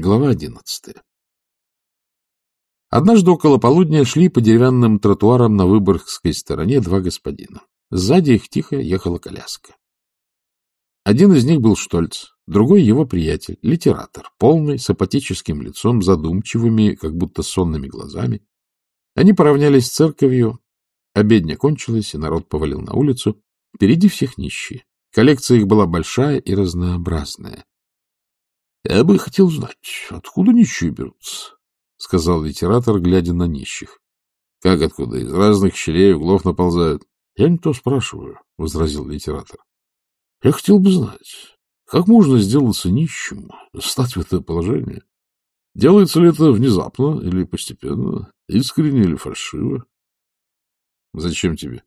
Глава одиннадцатая. Однажды около полудня шли по деревянным тротуарам на Выборгской стороне два господина. Сзади их тихо ехала коляска. Один из них был Штольц, другой — его приятель, литератор, полный, с апатическим лицом, задумчивыми, как будто сонными глазами. Они поравнялись с церковью, обедня кончилась, и народ повалил на улицу. Впереди всех нищие. Коллекция их была большая и разнообразная. — Я бы хотел знать, откуда нищие берутся, — сказал литератор, глядя на нищих. — Как откуда? Из разных щелей углов наползают. — Я не то спрашиваю, — возразил литератор. — Я хотел бы знать, как можно сделаться нищим, стать в это положение? Делается ли это внезапно или постепенно, искренне или фальшиво? — Зачем тебе?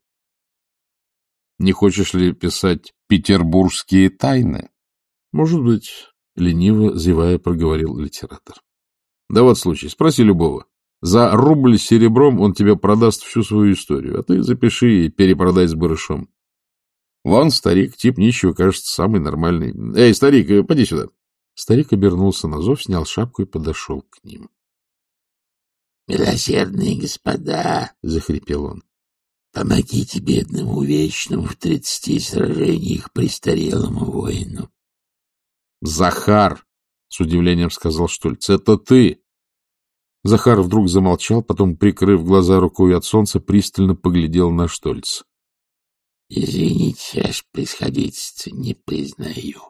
— Не хочешь ли писать «Петербургские тайны»? — Может быть, — лениво, зевая, проговорил литератор. — Да вот случай, спроси любого. За рубль серебром он тебе продаст всю свою историю, а ты запиши и перепродай с барышом. Вон старик, тип нищего, кажется, самый нормальный. Эй, старик, э, поди сюда. Старик обернулся на зов, снял шапку и подошел к ним. — Милосердные господа, — захрипел он, — помогите бедному вечному в тридцати сражениях престарелому воину. — Захар! — с удивлением сказал Штульц. — Это ты! Захар вдруг замолчал, потом, прикрыв глаза рукой от солнца, пристально поглядел на Штольца. — Извините, ваше происходительство, не признаю.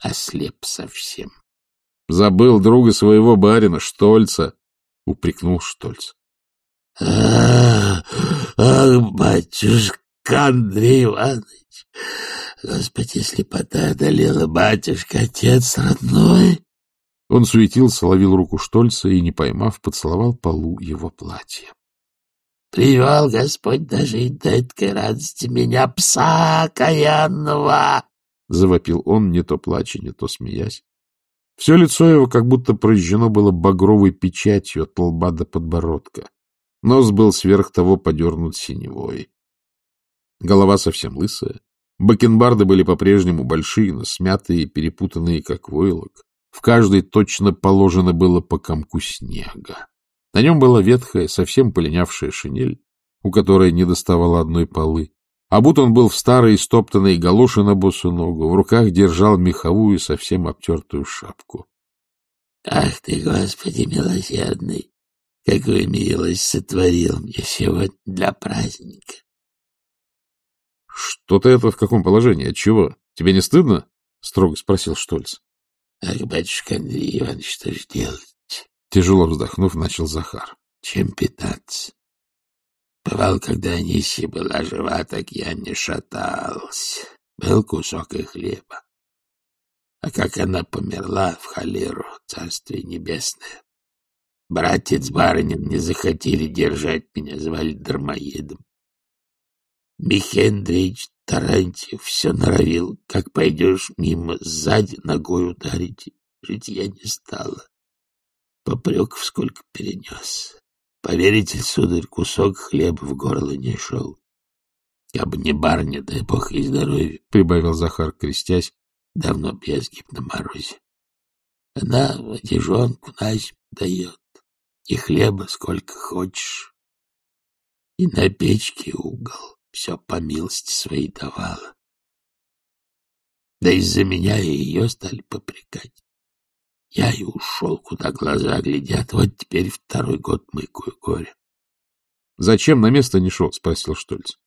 Ослеп совсем. — Забыл друга своего барина, Штольца, — упрекнул Штольц. — Ах, батюшка Андрей Иванович, Господи, слепота одолела батюшка, отец родной. Он суетился, ловил руку Штольца и, не поймав, поцеловал полу его платья. Привел Господь дожить до этой радости меня, пса окаянного! — завопил он, не то плача, не то смеясь. Все лицо его как будто прожжено было багровой печатью от лба до подбородка. Нос был сверх того подернут синевой. Голова совсем лысая, Бакенбарды были по-прежнему большие, но смятые и перепутанные, как войлок. В каждой точно положено было по комку снега. На нем была ветхая, совсем полинявшая шинель, у которой не доставало одной полы. А будто он был в старой стоптанной галоши на босу ногу, в руках держал меховую, совсем обтертую шапку. — Ах ты, Господи милосердный! Какую милость сотворил мне сегодня для праздника! — Что ты это в каком положении? Отчего? Тебе не стыдно? — строго спросил Штольц. — Ах, батюшка Андрей Иванович, что ж делать? Тяжело вздохнув, начал Захар. — Чем питаться? Бывал, когда Анисия была жива, так я не шатался. Был кусок и хлеба. А как она померла в холеру, царствие небесное, братец барынин не захотели держать меня, звали дармоедом. Михей Андреевич Тарантьев все норовил, как пойдешь мимо, сзади ногой ударить. Жить я не стала. Попреков сколько перенес. Поверите, сударь, кусок хлеба в горло не шел. Я бы не барня, дай бог и здоровья, — прибавил Захар, крестясь, давно б я сгиб на морозе. Она одежонку на дает, и хлеба сколько хочешь, и на печке угол все по милости своей давала. Да из-за меня и ее стали попрекать. Я и ушел, куда глаза глядят. Вот теперь второй год мыкаю горе. — Зачем на место не шел? — спросил Штольц.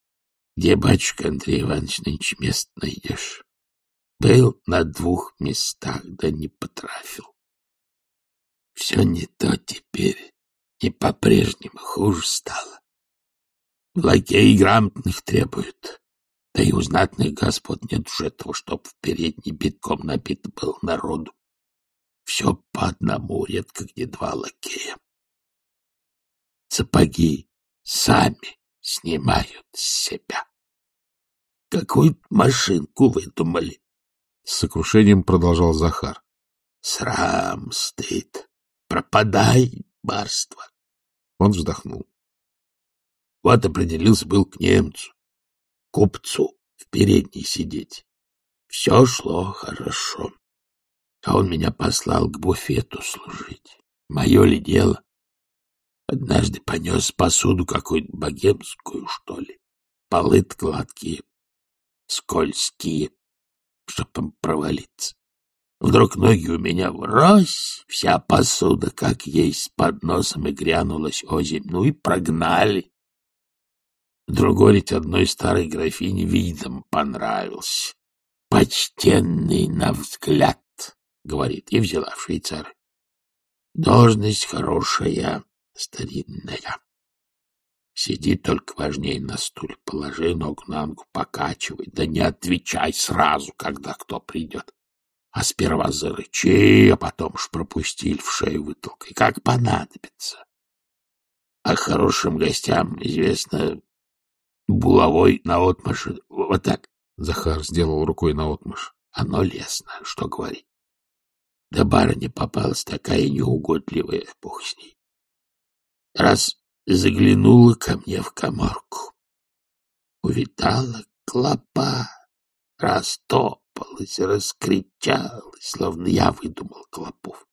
— Где, батюшка Андрей Иванович, нынче место найдешь? Был на двух местах, да не потрафил. Все не то теперь, не по-прежнему хуже стало. Лакеи грамотных требуют. Да и у знатных господ нет уж этого, чтоб в передней битком набит был народу. Все по одному, редко где два лакея. Сапоги сами снимают с себя. Какую машинку выдумали? С сокрушением продолжал Захар. Срам, стыд. Пропадай, барство. Он вздохнул. Вот определился был к немцу, купцу, в передней сидеть. Все шло хорошо. а он меня послал к буфету служить. Мое ли дело? Однажды понес посуду какую-нибудь богемскую, что ли. Полы гладкие, скользкие, чтоб им провалиться. Вдруг ноги у меня врозь, вся посуда, как есть, с подносом и грянулась озимь. Ну и прогнали. Другой ведь одной старой графине видом понравился. Почтенный на взгляд, говорит, и взяла в швейцары. Должность хорошая, старинная. Сиди только важнее на стуле, положи ногу на ногу, покачивай, да не отвечай сразу, когда кто придет. А сперва зарычи, а потом ж пропустили в шею вытолкай, как понадобится. А хорошим гостям, известно, булавой наотмашь, вот так. Захар сделал рукой наотмашь. Оно лестно, что говорить. Да барыня попалась такая неугодливая, бог с ней. Раз заглянула ко мне в коморку, увидала клопа, растопалась, раскричалась, словно я выдумал клопов.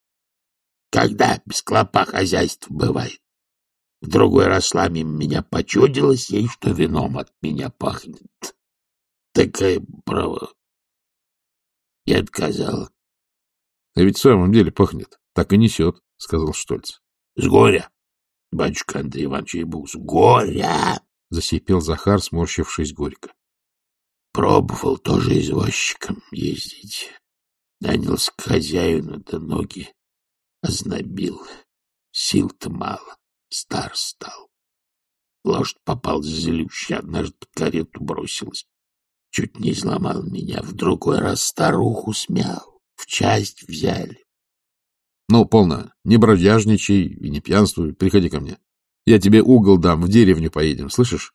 Когда без клопа хозяйство бывает? В другой раз мимо меня почудилось ей, что вином от меня пахнет. Такая право. Я отказал. — А ведь в самом деле пахнет. Так и несет, — сказал Штольц. — С горя. Батюшка Андрей Иванович ей с горя! — засипел Захар, сморщившись горько. Пробовал тоже извозчиком ездить. Нанялся к хозяину, да ноги ознобил. Сил-то мало, стар стал. Лошадь попал злющая, однажды под карету бросилась. Чуть не сломал меня, в другой раз старуху смял, в часть взяли. Ну, полно. Не бродяжничай и не пьянствуй. Приходи ко мне. Я тебе угол дам, в деревню поедем, слышишь?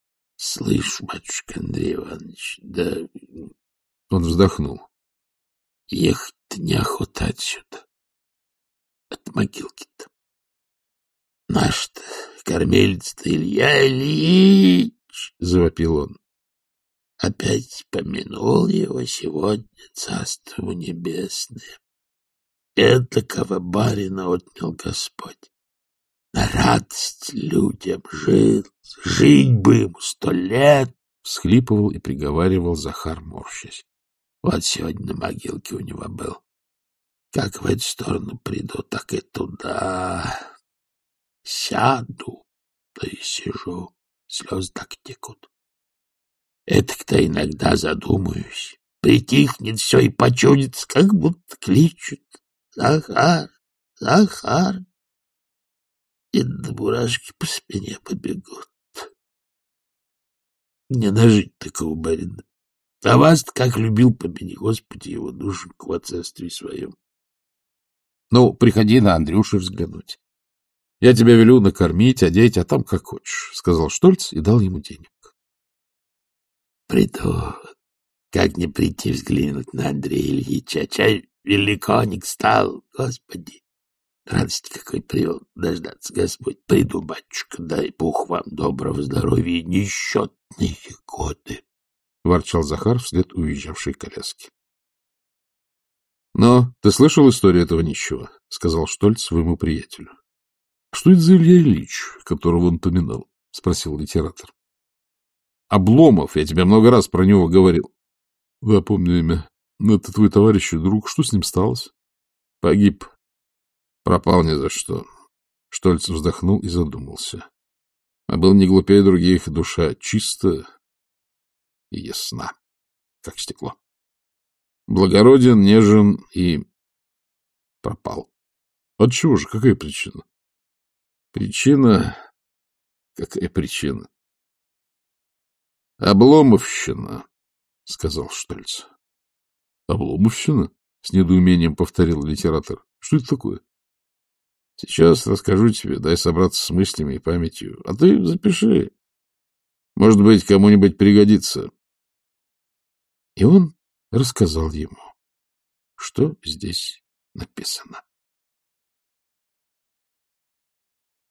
— Слышу, батюшка Андрей Иванович, да... Он вздохнул. — Ехать-то неохота отсюда. От могилки-то. Наш-то кормилец-то Илья Ильич, — завопил он. Опять помянул его сегодня Царство Небесное. Эдакого барина отнял Господь. На радость людям жил, жить бы ему сто лет, — всхлипывал и приговаривал Захар, морщась. Вот сегодня на могилке у него был. Как в эту сторону приду, так и туда. Сяду, то и сижу, слезы так текут. Это-то иногда задумаюсь. Притихнет все и почудится, как будто кличут. Захар, Захар. И до бурашки по спине побегут. Не нажить такого барина. А вас как любил помяни, Господи, его душеньку в отцовстве своем. Ну, приходи на Андрюши взглянуть. Я тебя велю накормить, одеть, а там как хочешь, — сказал Штольц и дал ему денег. Приду. Как не прийти взглянуть на Андрея Ильича? Чай великоник стал, Господи! Радости какой привел дождаться Господь. Приду, батюшка, дай Бог вам доброго здоровья и несчетные годы. — ворчал Захар вслед уезжавшей коляски. — Но ты слышал историю этого нищего? — сказал Штольц своему приятелю. — Что это за Илья Ильич, которого он поминал? — спросил литератор. — Обломов, я тебе много раз про него говорил. — Я помню имя. Ну, это твой товарищ и друг. Что с ним сталось? Погиб. Пропал ни за что. Штольц вздохнул и задумался. А был не глупее других, душа чисто и ясна, как стекло. Благороден, нежен и пропал. От чего же? Какая причина? Причина... Какая причина? Обломовщина, — сказал Штольц. Обломовщина? — с недоумением повторил литератор. — Что это такое? — Сейчас расскажу тебе, дай собраться с мыслями и памятью. А ты запиши. Может быть, кому-нибудь пригодится. И он рассказал ему, что здесь написано.